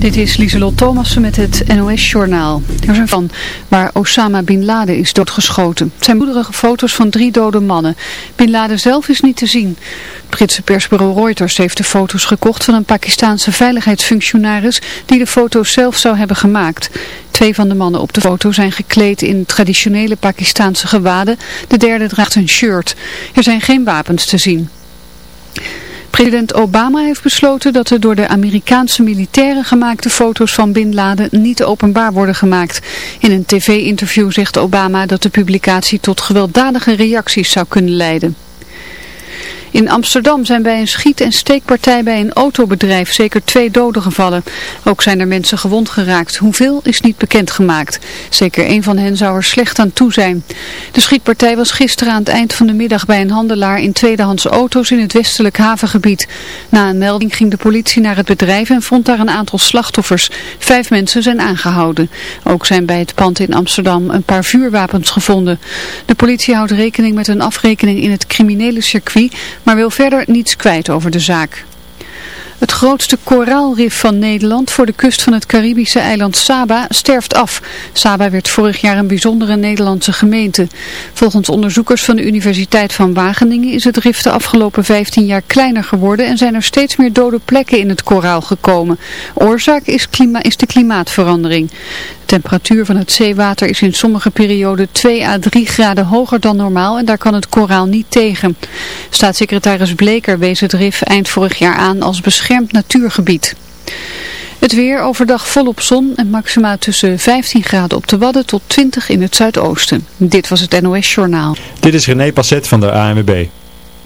Dit is Lieselot Thomassen met het NOS-journaal. Er zijn van waar Osama Bin Laden is doodgeschoten. Het zijn moederige foto's van drie dode mannen. Bin Laden zelf is niet te zien. Het Britse persbureau Reuters heeft de foto's gekocht van een Pakistaanse veiligheidsfunctionaris die de foto's zelf zou hebben gemaakt. Twee van de mannen op de foto zijn gekleed in traditionele Pakistaanse gewaden. De derde draagt een shirt. Er zijn geen wapens te zien. President Obama heeft besloten dat de door de Amerikaanse militairen gemaakte foto's van Bin Laden niet openbaar worden gemaakt. In een tv-interview zegt Obama dat de publicatie tot gewelddadige reacties zou kunnen leiden. In Amsterdam zijn bij een schiet- en steekpartij bij een autobedrijf zeker twee doden gevallen. Ook zijn er mensen gewond geraakt. Hoeveel is niet bekendgemaakt. Zeker één van hen zou er slecht aan toe zijn. De schietpartij was gisteren aan het eind van de middag bij een handelaar in tweedehands auto's in het westelijk havengebied. Na een melding ging de politie naar het bedrijf en vond daar een aantal slachtoffers. Vijf mensen zijn aangehouden. Ook zijn bij het pand in Amsterdam een paar vuurwapens gevonden. De politie houdt rekening met een afrekening in het criminele circuit maar wil verder niets kwijt over de zaak. Het grootste koraalrif van Nederland voor de kust van het Caribische eiland Saba sterft af. Saba werd vorig jaar een bijzondere Nederlandse gemeente. Volgens onderzoekers van de Universiteit van Wageningen is het rif de afgelopen 15 jaar kleiner geworden en zijn er steeds meer dode plekken in het koraal gekomen. Oorzaak is, is de klimaatverandering. De temperatuur van het zeewater is in sommige perioden 2 à 3 graden hoger dan normaal en daar kan het koraal niet tegen. Staatssecretaris Bleker wees het rif eind vorig jaar aan als beschermd natuurgebied. Het weer overdag volop zon en maximaal tussen 15 graden op de Wadden tot 20 in het zuidoosten. Dit was het NOS Journaal. Dit is René Passet van de ANWB.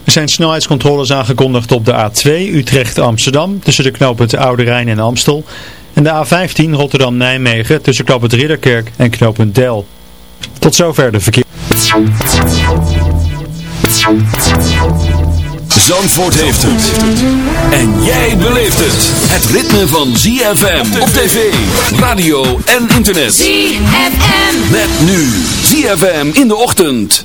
Er zijn snelheidscontroles aangekondigd op de A2 Utrecht-Amsterdam tussen de knooppunten Oude Rijn en Amstel. En de A15 Rotterdam-Nijmegen tussen knooppunt Ridderkerk en knooppunt Del. Tot zover de verkeer. Zandvoort heeft het. En jij beleeft het. Het ritme van ZFM op tv, radio en internet. ZFM. Met nu ZFM in de ochtend.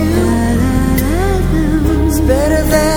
better than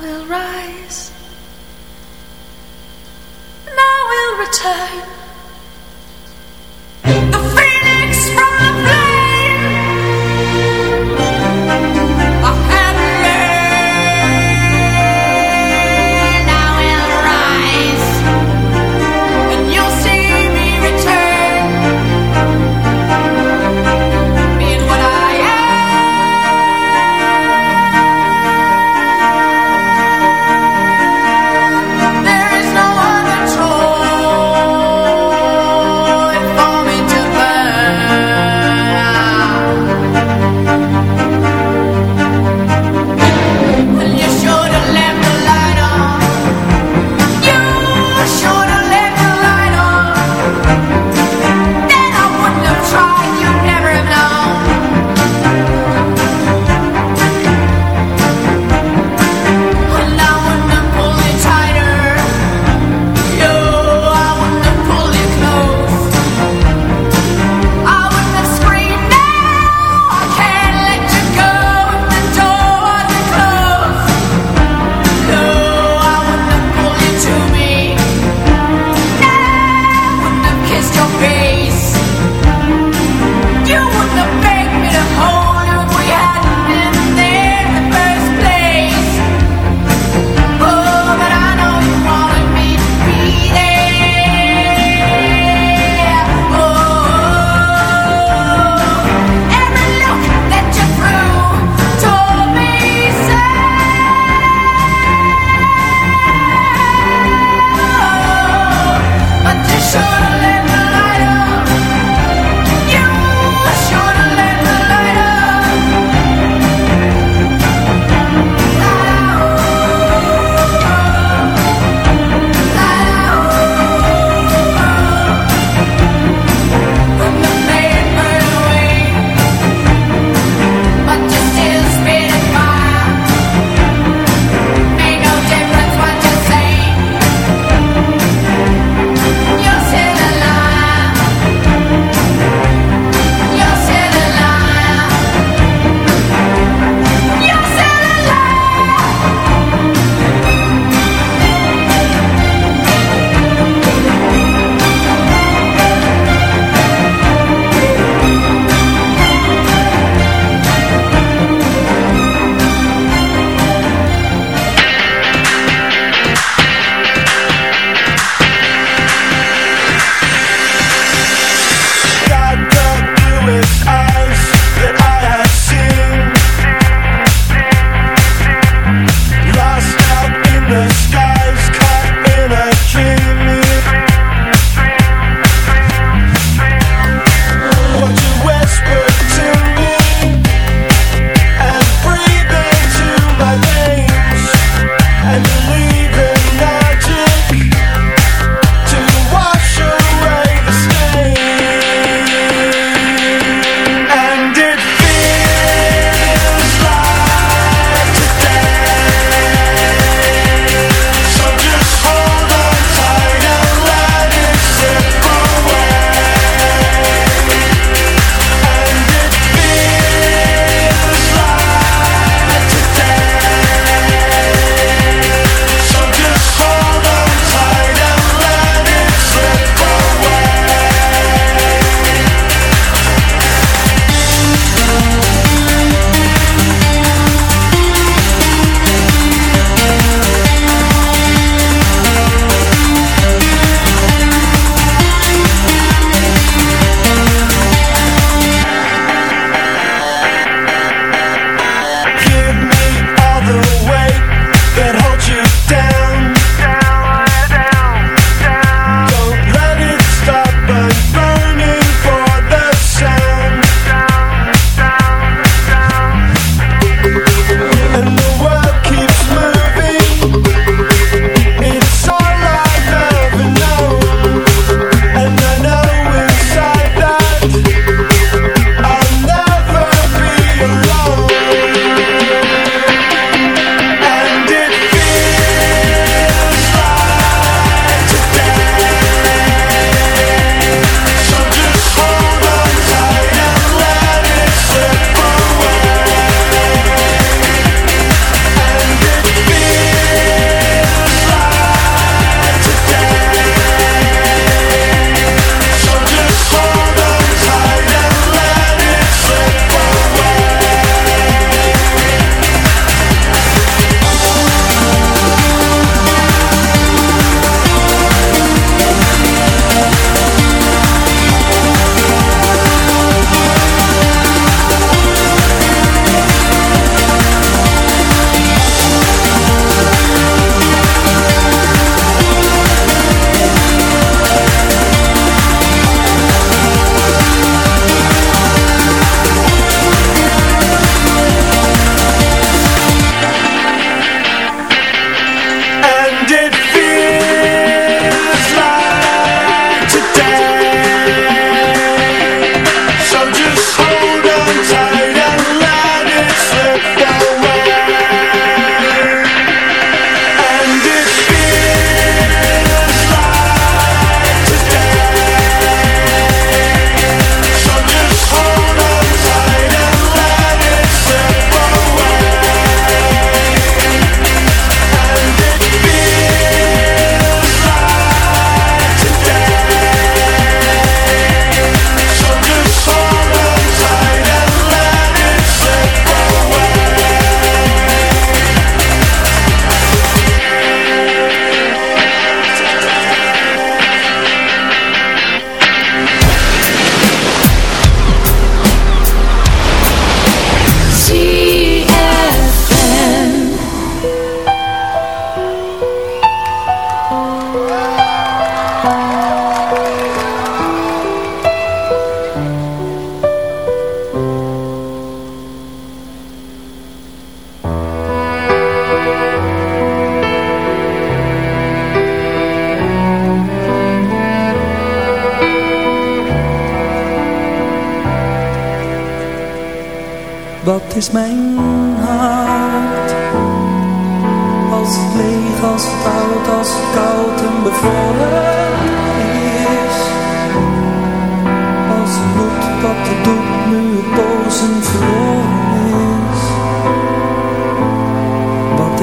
will rise, and I will return.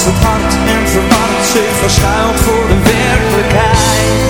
als het hart en verward zich verschuilt voor de werkelijkheid.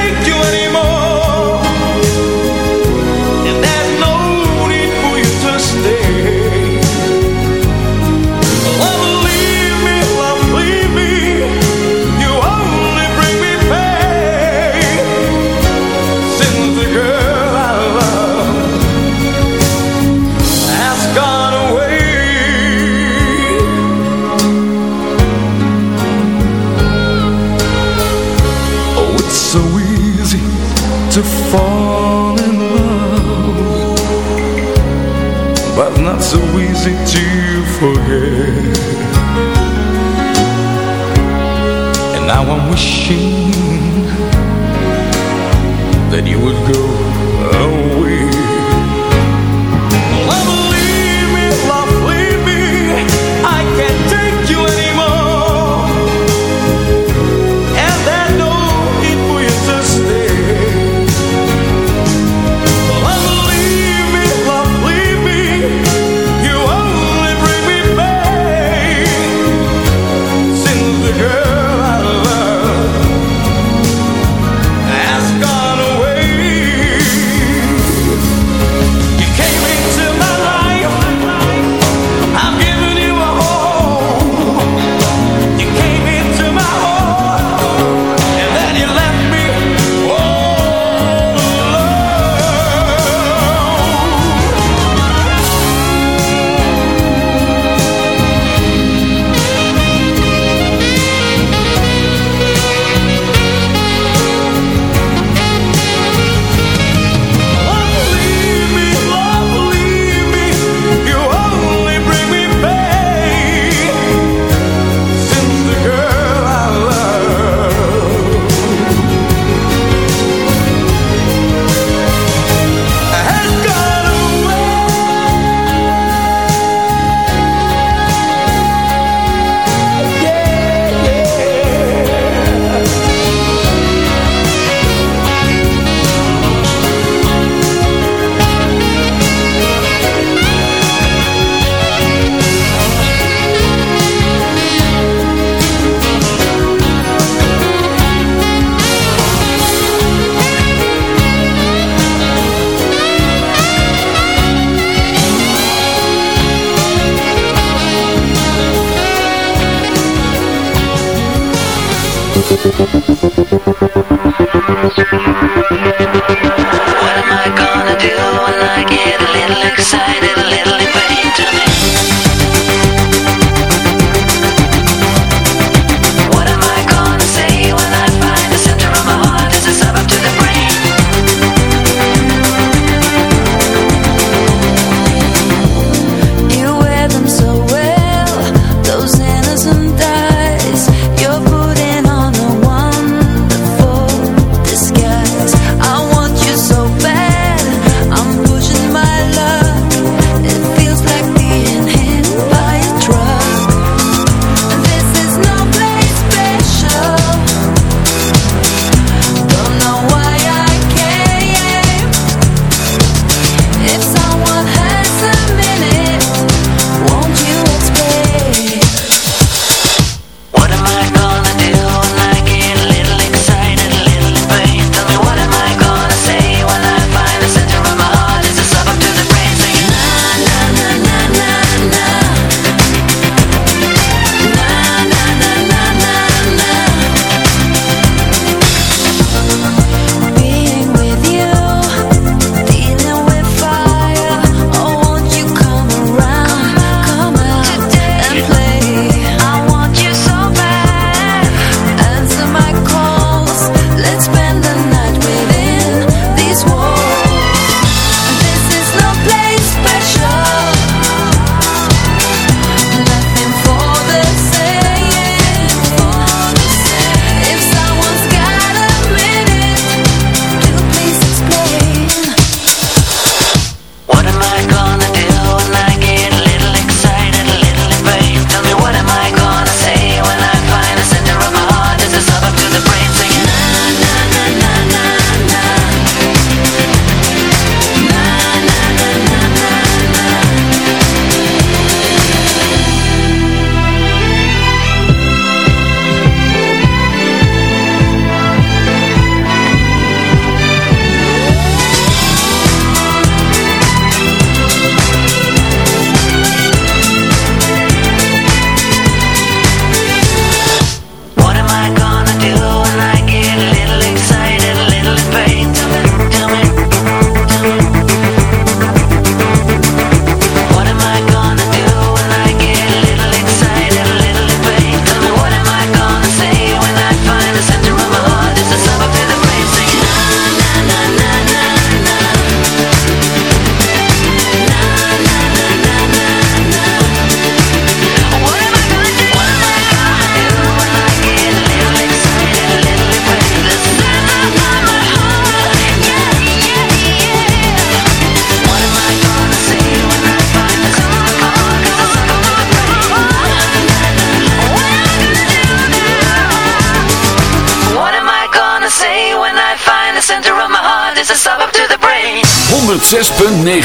I'm wishing you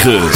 106.9